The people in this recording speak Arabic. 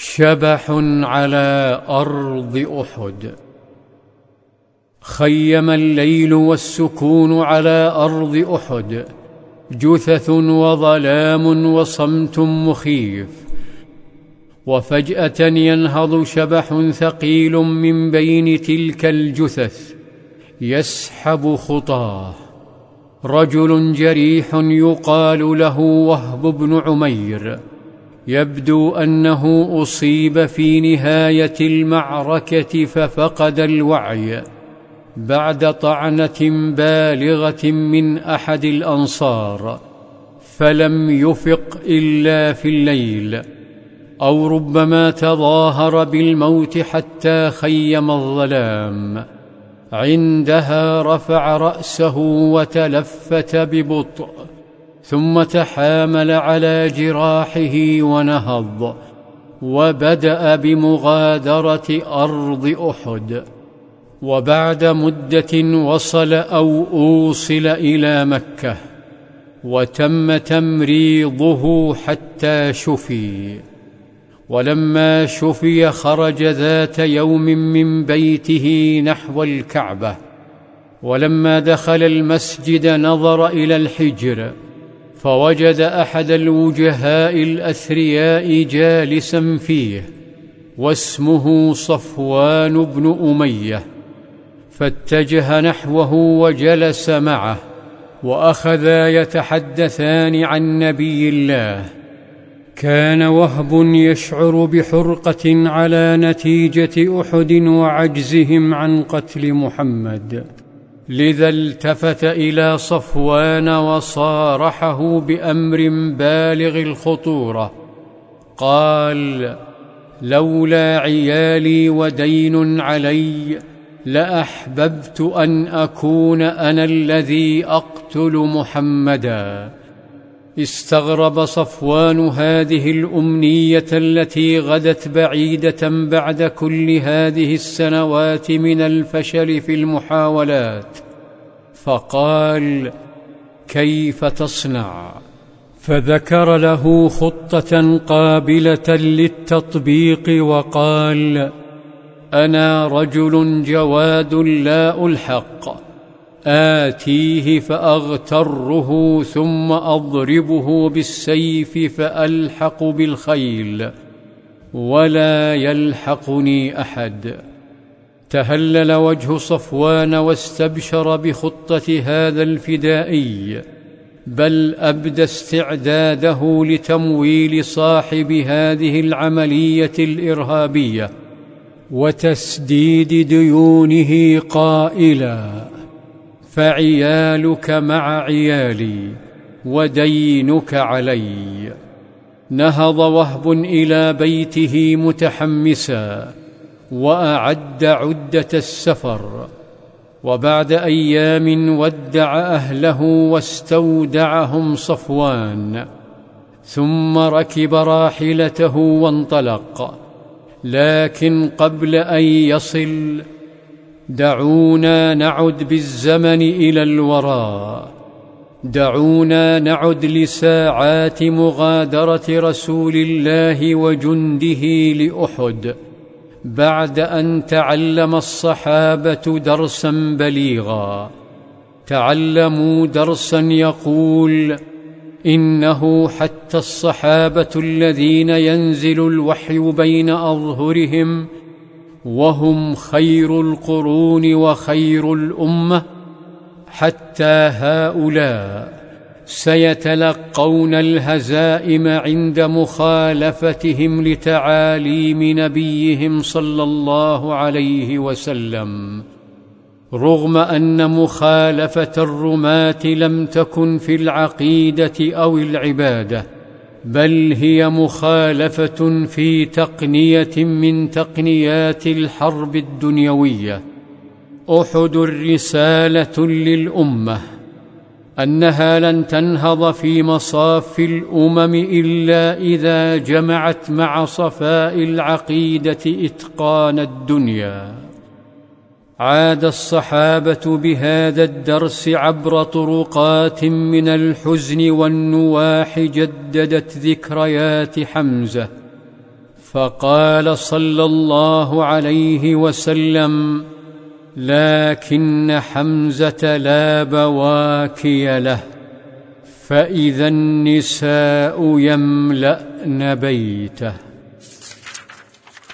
شبح على أرض أحد. خيم الليل والسكون على أرض أحد. جثث وظلام وصمت مخيف. وفجأة ينهض شبح ثقيل من بين تلك الجثث. يسحب خطاه. رجل جريح يقال له وهب بن عمير. يبدو أنه أصيب في نهاية المعركة ففقد الوعي بعد طعنة بالغة من أحد الأنصار فلم يفق إلا في الليل أو ربما تظاهر بالموت حتى خيم الظلام. عندها رفع رأسه وتلفت ببطء ثم تحامل على جراحه ونهض وبدأ بمغادرة أرض أحد. وبعد مدة وصل أو أوصل إلى مكة وتم تمريضه حتى شفي. ولما شفي خرج ذات يوم من بيته نحو الكعبة. ولما دخل المسجد نظر إلى الحجر. فوجد أحد الوجهاء الأثرياء جالسا فيه واسمه صفوان بن أمية فاتجه نحوه وجلس معه وأخذا يتحدثان عن نبي الله. كان وهب يشعر بحرقة على نتيجة أحد وعجزهم عن قتل محمد. لذا التفت إلى صفوان وصارحه بأمر بالغ الخطورة. قال لولا عيالي ودين علي لأحببت أن أكون أنا الذي أقتل محمدا. استغرب صفوان هذه الأمنية التي غدت بعيدة بعد كل هذه السنوات من الفشل في المحاولات. فقال كيف تصنع؟ فذكر له خطة قابلة للتطبيق وقال أنا رجل جواد لا ألحق. آتيه فأغتره ثم أضربه بالسيف فألحق بالخيل ولا يلحقني أحد. تهلل وجه صفوان واستبشر بخطة هذا الفدائي بل أبدى استعداده لتمويل صاحب هذه العملية الإرهابية وتسديد ديونه قائلا. فعيالك مع عيالي ودينك علي. نهض وهب إلى بيته متحمسا وأعد عدة السفر وبعد أيام ودع أهله واستودعهم صفوان ثم ركب راحلته وانطلق لكن قبل أن يصل دعونا نعد بالزمن إلى الوراء دعونا نعد لساعات مغادرة رسول الله وجنده لأحد. بعد أن تعلم الصحابة درسا بليغا. تعلموا درسا يقول إنه حتى الصحابة الذين ينزل الوحي بين أظهرهم وهم خير القرون وخير الأمة حتى هؤلاء سيتلقون الهزائم عند مخالفتهم لتعاليم نبيهم صلى الله عليه وسلم رغم أن مخالفة الرماة لم تكن في العقيدة أو العبادة. بل هي مخالفة في تقنية من تقنيات الحرب الدنيوية. أحد رساله للأمة أنها لن تنهض في مصاف الأمم إلا إذا جمعت مع صفاء العقيدة إتقان الدنيا. عاد الصحابة بهذا الدرس عبر طرقات من الحزن والنواح جددت ذكريات حمزة. فقال صلى الله عليه وسلم لكن حمزة لا بواكي له فإذا النساء يملأن بيته.